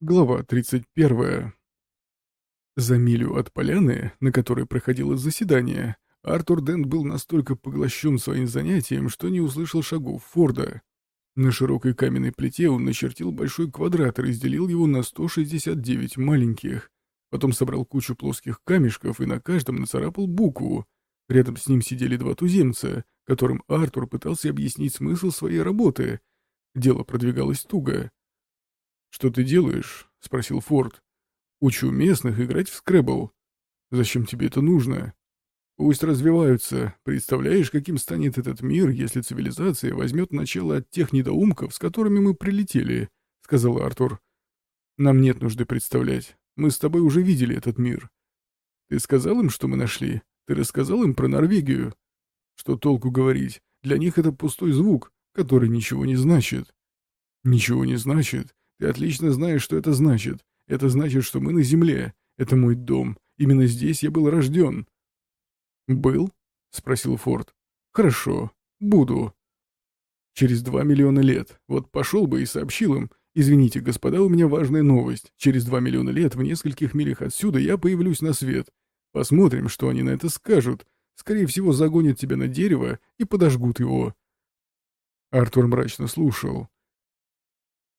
Глава 31. За милю от поляны, на которой проходило заседание, Артур Дент был настолько поглощен своим занятием, что не услышал шагов Форда. На широкой каменной плите он начертил большой квадрат и разделил его на 169 маленьких. Потом собрал кучу плоских камешков и на каждом нацарапал букву. Рядом с ним сидели два туземца, которым Артур пытался объяснить смысл своей работы. Дело продвигалось туго. «Что ты делаешь?» — спросил Форд. «Учу местных играть в скрэбл. Зачем тебе это нужно?» «Пусть развиваются. Представляешь, каким станет этот мир, если цивилизация возьмет начало от тех недоумков, с которыми мы прилетели», — сказал Артур. «Нам нет нужды представлять. Мы с тобой уже видели этот мир. Ты сказал им, что мы нашли? Ты рассказал им про Норвегию? Что толку говорить? Для них это пустой звук, который ничего не значит». «Ничего не значит. Ты отлично знаешь, что это значит. Это значит, что мы на земле. Это мой дом. Именно здесь я был рожден». «Был?» — спросил Форд. «Хорошо. Буду». «Через два миллиона лет. Вот пошел бы и сообщил им. Извините, господа, у меня важная новость. Через два миллиона лет в нескольких милях отсюда я появлюсь на свет. Посмотрим, что они на это скажут. Скорее всего, загонят тебя на дерево и подожгут его». Артур мрачно слушал.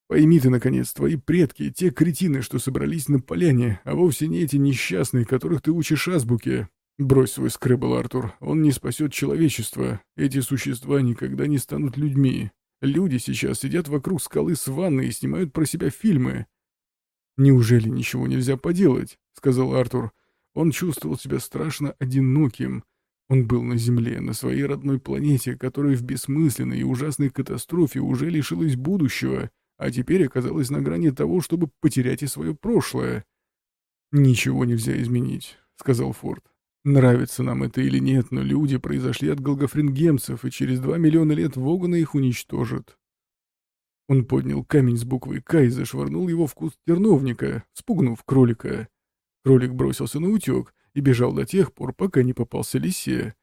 Пойми ты, наконец, твои предки, те кретины, что собрались на поляне, а вовсе не эти несчастные, которых ты учишь азбуке. Брось свой скребл, Артур, он не спасет человечество. Эти существа никогда не станут людьми. Люди сейчас сидят вокруг скалы с ванной и снимают про себя фильмы. «Неужели ничего нельзя поделать?» — сказал Артур. Он чувствовал себя страшно одиноким. Он был на Земле, на своей родной планете, которая в бессмысленной и ужасной катастрофе уже лишилась будущего а теперь оказалась на грани того, чтобы потерять и свое прошлое. «Ничего нельзя изменить», — сказал Форд. «Нравится нам это или нет, но люди произошли от голгофрингемцев, и через два миллиона лет Вогана их уничтожит». Он поднял камень с буквой «К» и зашвырнул его в куст терновника, спугнув кролика. Кролик бросился на утек и бежал до тех пор, пока не попался лисе.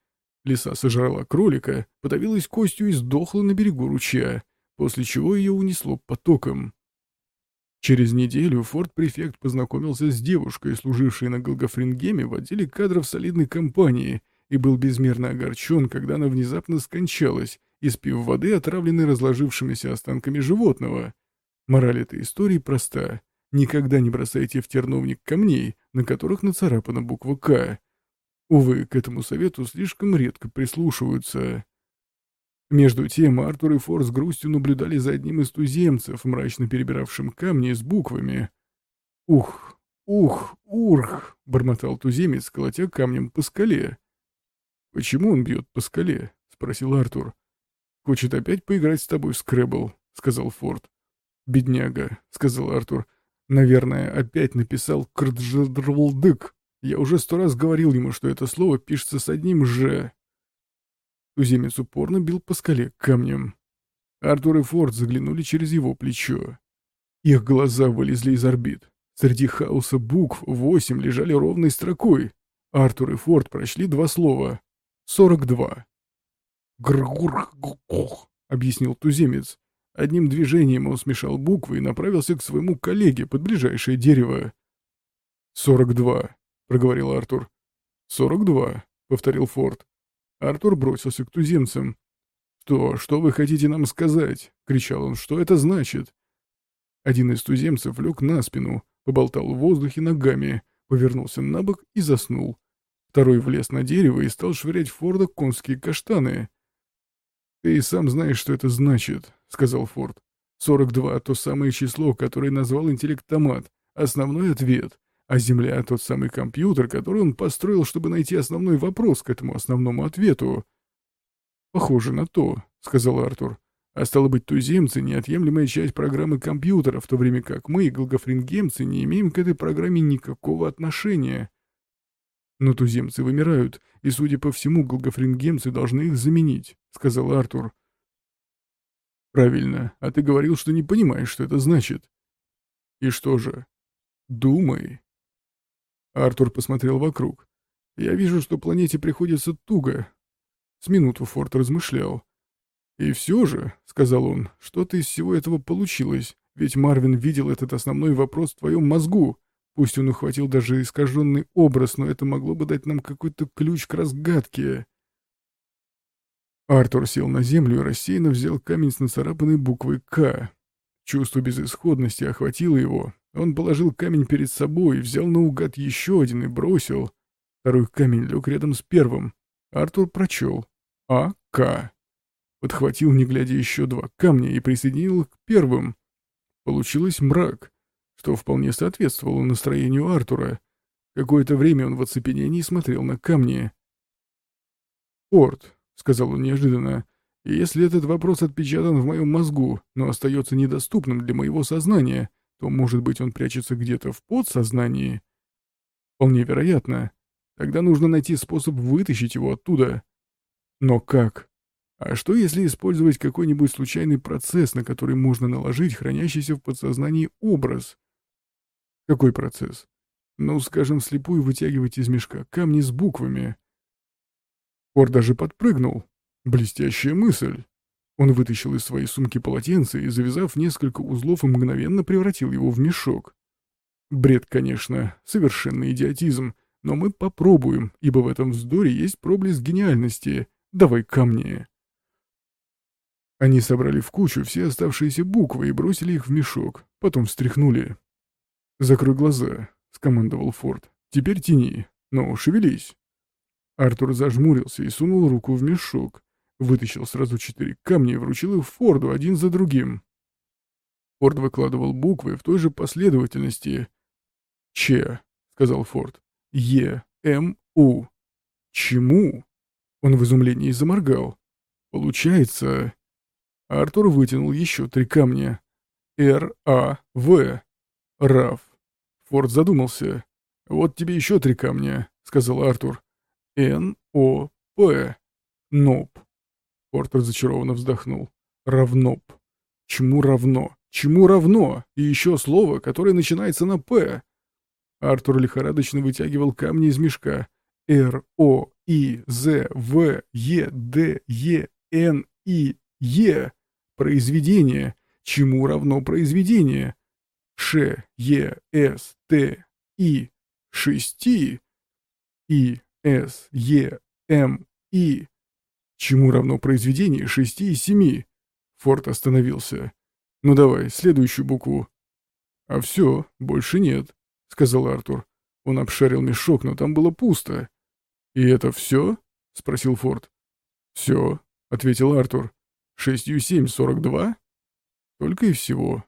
Лиса сожрала кролика, подавилась костью и сдохла на берегу ручья после чего ее унесло потоком. Через неделю форт-префект познакомился с девушкой, служившей на Голгофрингеме в отделе кадров солидной компании, и был безмерно огорчен, когда она внезапно скончалась, испив воды, отравленной разложившимися останками животного. Мораль этой истории проста. Никогда не бросайте в терновник камней, на которых нацарапана буква «К». Увы, к этому совету слишком редко прислушиваются. Между тем Артур и Фор с грустью наблюдали за одним из туземцев, мрачно перебиравшим камни с буквами. «Ух, ух, урх!» — бормотал туземец, колотя камнем по скале. «Почему он бьет по скале?» — спросил Артур. «Хочет опять поиграть с тобой в скребл», — сказал Форд. «Бедняга», — сказал Артур. «Наверное, опять написал крдждрвлдык. Я уже сто раз говорил ему, что это слово пишется с одним «ж». Туземец упорно бил по скале камнем. Артур и Форд заглянули через его плечо. Их глаза вылезли из орбит. Среди хаоса букв восемь лежали ровной строкой. Артур и Форд прочли два слова. «Сорок два». «Гргурх-гух», — объяснил туземец. Одним движением он смешал буквы и направился к своему коллеге под ближайшее дерево. «Сорок два», — проговорил Артур. «Сорок два», — повторил Форд. Артур бросился к туземцам. «Что, что вы хотите нам сказать?» — кричал он. «Что это значит?» Один из туземцев лег на спину, поболтал в воздухе ногами, повернулся на бок и заснул. Второй влез на дерево и стал швырять Форда конские каштаны. «Ты сам знаешь, что это значит», — сказал Форд. «Сорок два — то самое число, которое назвал интеллектомат. Основной ответ. А Земля — тот самый компьютер, который он построил, чтобы найти основной вопрос к этому основному ответу. «Похоже на то», — сказал Артур. «А стало быть, туземцы — неотъемлемая часть программы компьютера, в то время как мы, голгофрингемцы, не имеем к этой программе никакого отношения». «Но туземцы вымирают, и, судя по всему, голгофрингемцы должны их заменить», — сказал Артур. «Правильно. А ты говорил, что не понимаешь, что это значит». «И что же?» «Думай», Артур посмотрел вокруг. «Я вижу, что планете приходится туго». С минуту Форд размышлял. «И все же», — сказал он, — «что-то из всего этого получилось. Ведь Марвин видел этот основной вопрос в твоем мозгу. Пусть он ухватил даже искаженный образ, но это могло бы дать нам какой-то ключ к разгадке. Артур сел на землю и рассеянно взял камень с нацарапанной буквой «К». Чувство безысходности охватило его. Он положил камень перед собой, взял наугад еще один и бросил. Второй камень лег рядом с первым. Артур прочел. «А-К». Подхватил, не глядя, еще два камня и присоединил к первым. Получилось мрак что вполне соответствовало настроению Артура. Какое-то время он в оцепенении смотрел на камни. «Порт», — сказал он неожиданно, — «если этот вопрос отпечатан в моем мозгу, но остается недоступным для моего сознания, то, может быть, он прячется где-то в подсознании?» «Вполне вероятно. Тогда нужно найти способ вытащить его оттуда». «Но как?» А что, если использовать какой-нибудь случайный процесс, на который можно наложить хранящийся в подсознании образ? Какой процесс? Ну, скажем, слепую вытягивать из мешка камни с буквами. Фор даже подпрыгнул. Блестящая мысль. Он вытащил из своей сумки полотенце и, завязав несколько узлов, мгновенно превратил его в мешок. Бред, конечно, совершенный идиотизм, но мы попробуем, ибо в этом вздоре есть проблеск гениальности. Давай ко мне. Они собрали в кучу все оставшиеся буквы и бросили их в мешок, потом встряхнули. «Закрой глаза», — скомандовал Форд. «Теперь тяни. Ну, шевелись». Артур зажмурился и сунул руку в мешок. Вытащил сразу четыре камня и вручил их Форду один за другим. Форд выкладывал буквы в той же последовательности. «Ч», — сказал Форд. «Е, М, У». «Чему?» Он в изумлении заморгал. «Получается...» Артур вытянул еще три камня. «Р, А, В». Раф. Форд задумался. «Вот тебе еще три камня», — сказал Артур. «Н-О-П. Ноп». Форд разочарованно вздохнул. «Равноп. Чему равно? Чему равно? И еще слово, которое начинается на «П». Артур лихорадочно вытягивал камни из мешка. Р, О, И, З, В, Е, Д, Е, Н, И, Е. Произведение. Чему равно произведение? Ш, Е, С, Т, И, шести, И, С, Е, М, И. Чему равно произведение шести и семи? Форд остановился. Ну давай, следующую букву. А все, больше нет, сказал Артур. Он обшарил мешок, но там было пусто. И это все? спросил Форд. Все, ответил Артур. Шестью семь сорок два? Только и всего.